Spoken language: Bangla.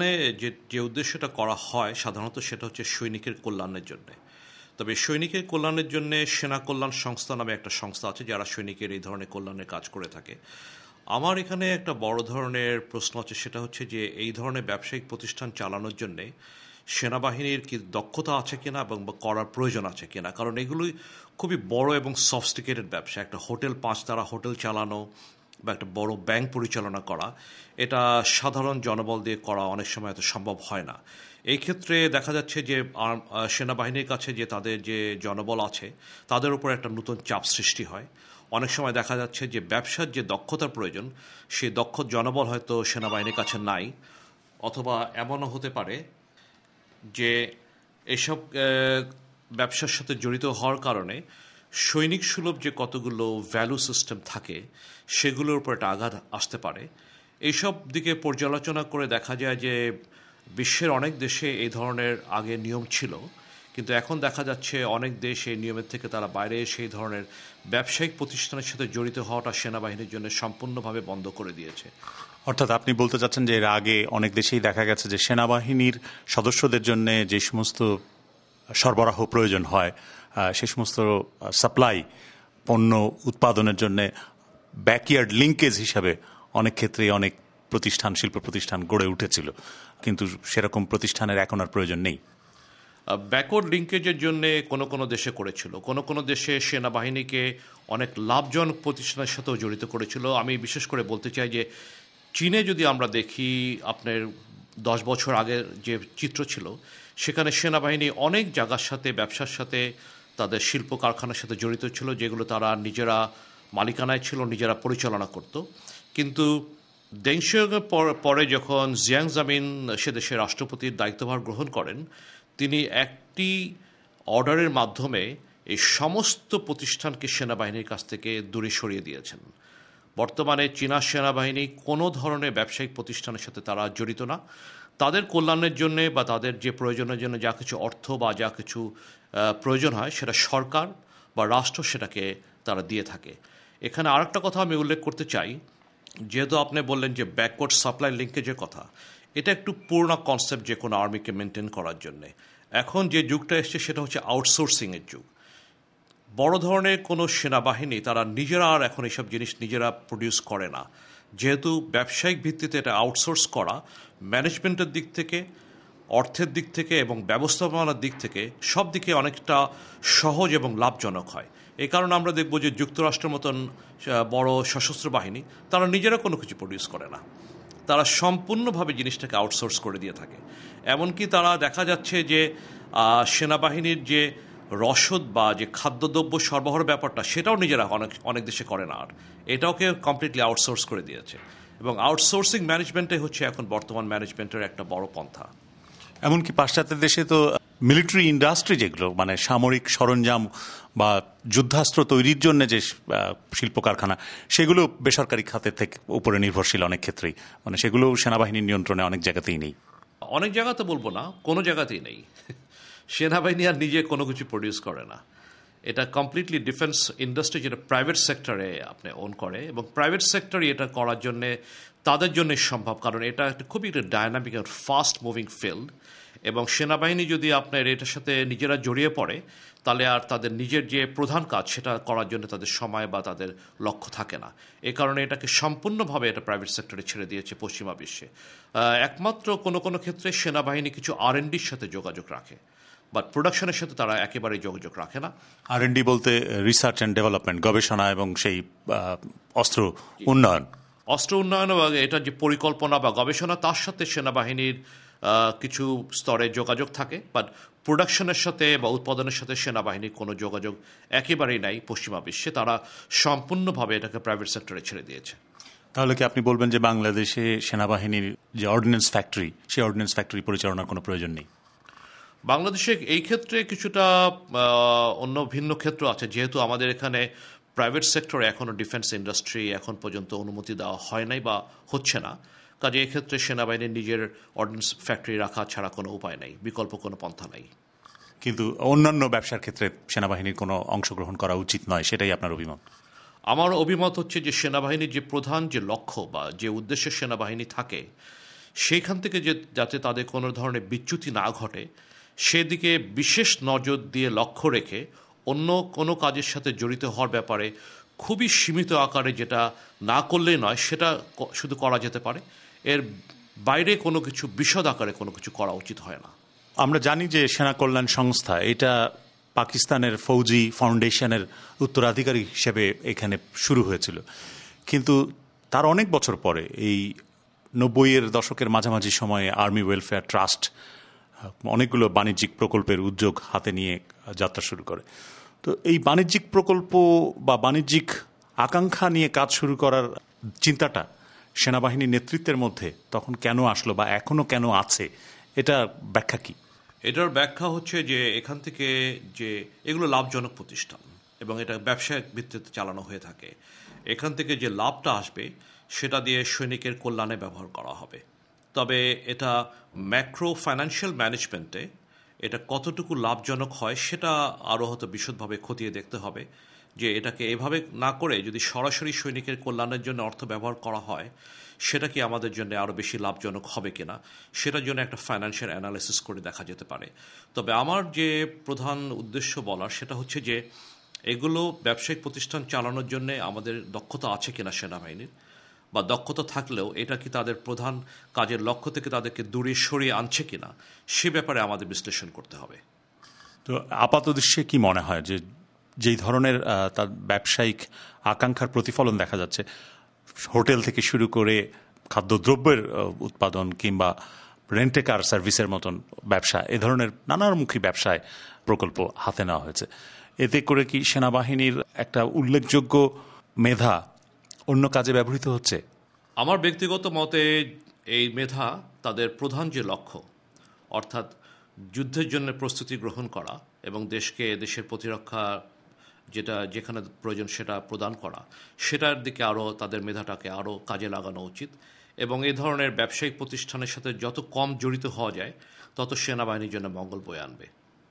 মানে যে যে উদ্দেশ্যটা করা হয় সাধারণত সেটা হচ্ছে সৈনিকের কল্যাণের জন্য। তবে সৈনিকের কল্যাণের জন্য সেনা কল্যাণ সংস্থা নামে একটা সংস্থা আছে যারা সৈনিকের এই ধরনের কল্যাণের কাজ করে থাকে। আমার এখানে একটা বড় ধরনের প্রশ্ন আছে, সেটা হচ্ছে যে এই ধরনের ব্যবসায়িক প্রতিষ্ঠান চালানোর জন্যে সেনাবাহিনীর কি দক্ষতা আছে কিনা এবং করার প্রয়োজন আছে কিনা? কারণ এগুলোই খুবই বড় এবং সফস্টিকেটেড ব্যবসা। একটা হোটেল পাঁচ তারা হোটেল চালানো বা একটা বড় ব্যাংক পরিচালনা করা, এটা সাধারণ জনবল দিয়ে করা অনেক সময় এত সম্ভব হয় না। এই ক্ষেত্রে দেখা যাচ্ছে যে সেনাবাহিনীর কাছে যে তাদের যে জনবল আছে, তাদের উপর একটা নতুন চাপ সৃষ্টি হয়। অনেক সময় দেখা যাচ্ছে যে ব্যবসার যে দক্ষতার প্রয়োজন, সেই দক্ষ জনবল হয়তো সেনাবাহিনীর কাছে নাই। অথবা এমনও হতে পারে যে এসব ব্যবসার সাথে জড়িত হওয়ার কারণে সৈনিক সুলভ যে কতগুলো ভ্যালু সিস্টেম থাকে, সেগুলোর উপর একটা আঘাত আসতে পারে। এইসব দিকে পর্যালোচনা করে দেখা যায় যে বিশ্বের অনেক দেশে এই ধরনের আগে নিয়ম ছিল, কিন্তু এখন দেখা যাচ্ছে অনেক দেশ এই নিয়মের থেকে তারা বাইরে এসে এই ধরনের ব্যবসায়িক প্রতিষ্ঠানের সাথে জড়িত হওয়াটা সেনাবাহিনীর জন্য সম্পূর্ণভাবে বন্ধ করে দিয়েছে। অর্থাৎ আপনি বলতে চাচ্ছেন যে এর আগে অনেক দেশেই দেখা গেছে যে সেনাবাহিনীর সদস্যদের জন্য যে সমস্ত সরবরাহ প্রয়োজন হয় সে সমস্ত সাপ্লাই পণ্য উৎপাদনের জন্য ব্যাকইয়ার্ড লিঙ্কেজ হিসাবে অনেক ক্ষেত্রেই অনেক প্রতিষ্ঠান, শিল্প প্রতিষ্ঠান গড়ে উঠেছিল। কিন্তু সেরকম প্রতিষ্ঠানের এখন আর প্রয়োজন নেই। ব্যাকওয়ার্ড লিঙ্কেজের জন্য কোনো কোনো দেশে করেছিল। কোনো কোনো দেশে সেনাবাহিনীকে অনেক লাভজনক প্রতিষ্ঠানের সাথেও জড়িত করেছিল। আমি বিশেষ করে বলতে চাই যে, চীনে যদি আমরা দেখি, আপনার দশ বছর আগের যে চিত্র ছিল, সেখানে সেনাবাহিনী অনেক জায়গার সাথে, ব্যবসার সাথে তাদের শিল্প কারখানার সাথে জড়িত ছিল, যেগুলো তারা নিজেরা মালিকানায় ছিল, নিজেরা পরিচালনা করত। কিন্তু দেংশিয়ংয়ের পরে যখন জিয়াং জামিন সে দেশের রাষ্ট্রপতির দায়িত্বভার গ্রহণ করেন, তিনি একটি অর্ডারের মাধ্যমে এই সমস্ত প্রতিষ্ঠানকে সেনাবাহিনীর কাছ থেকে দূরে সরিয়ে দিয়েছেন। বর্তমানে চীনা সেনাবাহিনী কোনো ধরনের ব্যবসায়িক প্রতিষ্ঠানের সাথে তারা জড়িত না। তাদের কল্যাণের জন্য বা তাদের যে প্রয়োজনের জন্য যা কিছু অর্থ বা যা কিছু প্রয়োজন হয়, সেটা সরকার বা রাষ্ট্র সেটাকে তারা দিয়ে থাকে। এখানে আরেকটা কথা আমি উল্লেখ করতে চাই, যেহেতু আপনি বললেন যে ব্যাকওয়ার্ড সাপ্লাই লিঙ্কেজের কথা, এটা একটু পূর্ণ কনসেপ্ট যে কোনো আর্মিকে মেনটেন করার জন্যে। এখন যে যুগটা এসছে, সেটা হচ্ছে আউটসোর্সিংয়ের যুগ। বড় ধরনের কোনো সেনাবাহিনী, তারা নিজেরা আর এখন এসব জিনিস নিজেরা প্রডিউস করে না। যেহেতু ব্যবসায়িক ভিত্তিতে এটা আউটসোর্স করা ম্যানেজমেন্টের দিক থেকে অর্থের দিক থেকে এবং ব্যবস্থাপনার দিক থেকে সব দিকে অনেকটা সহজ এবং লাভজনক হয়। এই কারণে আমরা দেখব যে যুক্তরাষ্ট্রের মতন বড় সশস্ত্র বাহিনী তারা নিজেরা কোনো কিছু প্রডিউস করে না। তারা সম্পূর্ণভাবে জিনিসটাকে আউটসোর্স করে দিয়ে থাকে। এমনকি তারা দেখা যাচ্ছে যে সেনাবাহিনীর যে রসদ বা যে খাদ্যদ্রব্য সরবরাহের ব্যাপারটা সেটাও নিজেরা অনেক অনেক দেশে করে না আর। এটাওকে কমপ্লিটলি আউটসোর্স করে দিয়েছে। এবং আউটসোর্সিং ম্যানেজমেন্টে হচ্ছে এখন বর্তমান ম্যানেজমেন্টের একটা বড় পন্থা। এমনকি পাশ্চাত্য দেশে তো মিলিটারি ইন্ডাস্ট্রি যেগুলো মানে সামরিক সরঞ্জাম বা যুদ্ধাস্ত্র তৈরির জন্য যে শিল্প কারখানা সেগুলো বেসরকারি খাতের থেকে উপরে নির্ভরশীল অনেক ক্ষেত্রেই। মানে সেগুলো সেনাবাহিনীর নিয়ন্ত্রণে অনেক জায়গাতেই নেই। অনেক জায়গাতে বলব না, কোনো জায়গাতেই নেই। সেনাবাহিনী আর নিজে কোনো কিছু প্রডিউস করে না। এটা কমপ্লিটলি ডিফেন্স ইন্ডাস্ট্রি যেটা প্রাইভেট সেক্টরে আপনি ওন করে এবং প্রাইভেট সেক্টরই এটা করার জন্যে তাদের জন্য সম্ভব। কারণ এটা একটা খুবই একটা ডায়নামিক আর ফাস্ট মুভিং ফিল্ড এবং সেনাবাহিনী যদি আপনার এটার সাথে নিজেরা জড়িয়ে পড়ে, তাহলে আর তাদের নিজের যে প্রধান কাজ সেটা করার জন্য তাদের সময় বা তাদের লক্ষ্য থাকে না। এ কারণে এটাকে সম্পূর্ণভাবে এটা প্রাইভেট সেক্টরে ছেড়ে দিয়েছে পশ্চিমা বিশ্বে। একমাত্র কোনো কোনো ক্ষেত্রে সেনাবাহিনী কিছু আর সাথে যোগাযোগ রাখে। বাট প্রোডাকশনের সাথে তারা একেবারেই যোগাযোগ রাখে না। আর এন ডি বলতে রিসার্চ অ্যান্ড ডেভেলপমেন্ট গবেষণা এবং সেই অস্ত্র উন্নয়ন। অস্ত্র উন্নয়ন এবং এটার যে পরিকল্পনা বা গবেষণা তার সাথে সেনাবাহিনীর কিছু স্তরে যোগাযোগ থাকে। বাট প্রোডাকশনের সাথে বা উৎপাদনের সাথে সেনাবাহিনীর কোনো যোগাযোগ একেবারেই নাই পশ্চিমা বিশ্বে। তারা সম্পূর্ণভাবে এটাকে প্রাইভেট সেক্টরে ছেড়ে দিয়েছে। তাহলে কি আপনি বলবেন যে বাংলাদেশে সেনাবাহিনীর যে অর্ডিন্যান্স ফ্যাক্টরি সেই অর্ডিন্যান্স ফ্যাক্টরি পরিচালনার কোনো প্রয়োজন নেই? বাংলাদেশে এই ক্ষেত্রে কিছুটা অন্য ভিন্ন ক্ষেত্র আছে। যেহেতু আমাদের এখানে প্রাইভেট সেক্টরে এখনও ডিফেন্স ইন্ডাস্ট্রি এখন পর্যন্ত অনুমতি দেওয়া হয় নাই বা হচ্ছে না। কাজে এক্ষেত্রে সেনাবাহিনীর নিজের অর্ডিন্যান্স ফ্যাক্টরি রাখা ছাড়া কোনো উপায় নাই। বিকল্প কোনো পন্থা নাই। কিন্তু অন্যান্য ব্যবসার ক্ষেত্রে সেনাবাহিনীর কোনো অংশগ্রহণ করা উচিত নয় সেটাই আপনার অভিমত? আমার অভিমত হচ্ছে যে সেনাবাহিনীর যে প্রধান যে লক্ষ্য বা যে উদ্দেশ্যে সেনাবাহিনী থাকে সেইখান থেকে যে যাতে তাদের কোনো ধরনের বিচ্যুতি না ঘটে সেদিকে বিশেষ নজর দিয়ে লক্ষ্য রেখে অন্য কোনো কাজের সাথে জড়িত হওয়ার ব্যাপারে খুবই সীমিত আকারে যেটা না করলেই নয়, সেটা শুধু করা যেতে পারে। এর বাইরে কোনো কিছু বিশদ আকারে কোনো কিছু করা উচিত হয় না। আমরা জানি যে সেনা কল্যাণ সংস্থা এটা পাকিস্তানের ফৌজি ফাউন্ডেশনের উত্তরাধিকারী হিসেবে এখানে শুরু হয়েছিল। কিন্তু তার অনেক বছর পরে এই নব্বইয়ের দশকের মাঝামাঝি সময়ে আর্মি ওয়েলফেয়ার ট্রাস্ট অনেকগুলো বাণিজ্যিক প্রকল্পের উদ্যোগ হাতে নিয়ে যাত্রা শুরু করে। তো এই বাণিজ্যিক প্রকল্প বা বাণিজ্যিক আকাঙ্ক্ষা নিয়ে কাজ শুরু করার চিন্তাটা সেনাবাহিনীর নেতৃত্বের মধ্যে তখন কেন আসলো বা এখনও কেন আছে, এটা ব্যাখ্যা কি? এটার ব্যাখ্যা হচ্ছে যে এখান থেকে যে এগুলো লাভজনক প্রতিষ্ঠান এবং এটা ব্যবসায়িক ভিত্তিতে চালানো হয়ে থাকে। এখান থেকে যে লাভটা আসবে সেটা দিয়ে সৈনিকের কল্যাণে ব্যবহার করা হবে। তবে এটা ম্যাক্রো ফাইন্যান্সিয়াল ম্যানেজমেন্টে এটা কতটুকু লাভজনক হয় সেটা আরও হয়তো বিশদভাবে খতিয়ে দেখতে হবে যে এটাকে এভাবে না করে যদি সরাসরি সৈনিকের কল্যাণের জন্য অর্থ ব্যবহার করা হয়, সেটা কি আমাদের জন্য আরও বেশি লাভজনক হবে কিনা? সেটার জন্য একটা ফাইন্যান্সিয়াল অ্যানালিসিস করে দেখা যেতে পারে। তবে আমার যে প্রধান উদ্দেশ্য বলার সেটা হচ্ছে যে, এগুলো ব্যবসায়িক প্রতিষ্ঠান চালানোর জন্য আমাদের দক্ষতা আছে কিনা সেনাবাহিনীর? বা দক্ষতা থাকলেও এটা কি তাদের প্রধান কাজের লক্ষ্য থেকে তাদেরকে দূরে সরিয়ে আনছে কিনা, সে ব্যাপারে আমাদের বিশ্লেষণ করতে হবে। তো আপাত দৃশ্যে কি মনে হয় যে যেই ধরনের তার ব্যবসায়িক আকাঙ্ক্ষার প্রতিফলন দেখা যাচ্ছে, হোটেল থেকে শুরু করে খাদ্যদ্রব্যের উৎপাদন কিংবা রেন্টে কার সার্ভিসের মতন ব্যবসা, এ ধরনের নানামুখী ব্যবসায় প্রকল্প হাতে নেওয়া হয়েছে। এতে করে কি সেনাবাহিনীর একটা উল্লেখযোগ্য মেধা অন্য কাজে ব্যবহৃত হচ্ছে? আমার ব্যক্তিগত মতে এই মেধা তাদের প্রধান যে লক্ষ্য, অর্থাৎ যুদ্ধের জন্য প্রস্তুতি গ্রহণ করা এবং দেশকে দেশের প্রতিরক্ষা যেটা যেখানে প্রয়োজন সেটা প্রদান করা, সেটার দিকে আরও তাদের মেধাটাকে আরও কাজে লাগানো উচিত এবং এই ধরনের ব্যবসায়িক প্রতিষ্ঠানের সাথে যত কম জড়িত হওয়া যায়, তত সেনাবাহিনীর জন্য মঙ্গল বয়ে আনবে।